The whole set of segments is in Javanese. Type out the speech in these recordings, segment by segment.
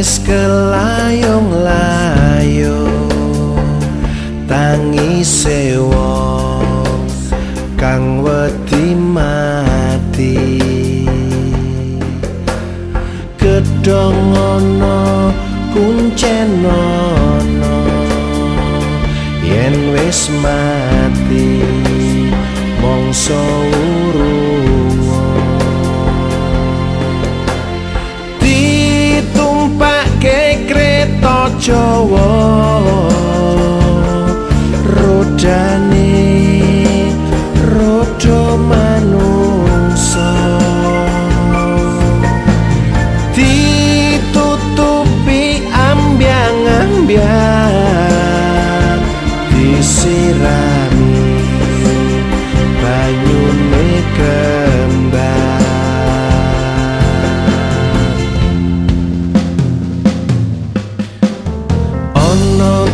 tangis kelayong layo tangis wong kang wedi mati. Gedhong ana kuncen ana yen wis mati mongso urung kereta Jawa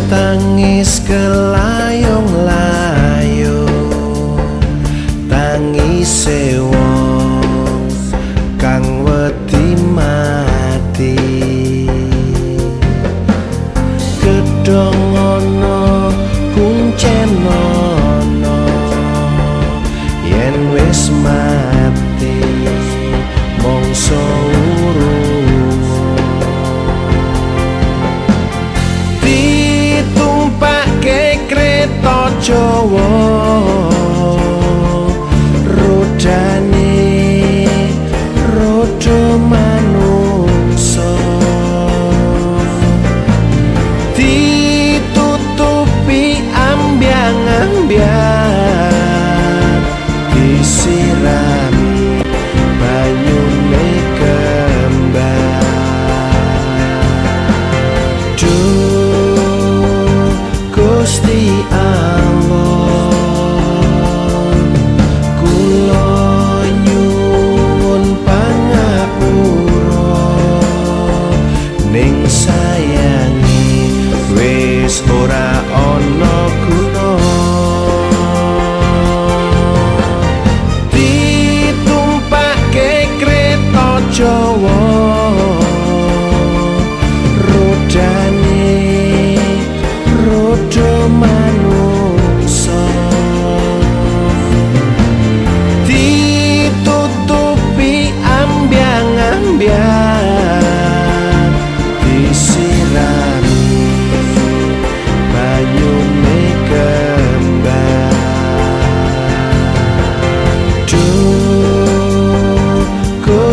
tangis kelayong layo tangis wong kang wedi mati. Gedhong Jawa rodane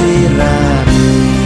sirami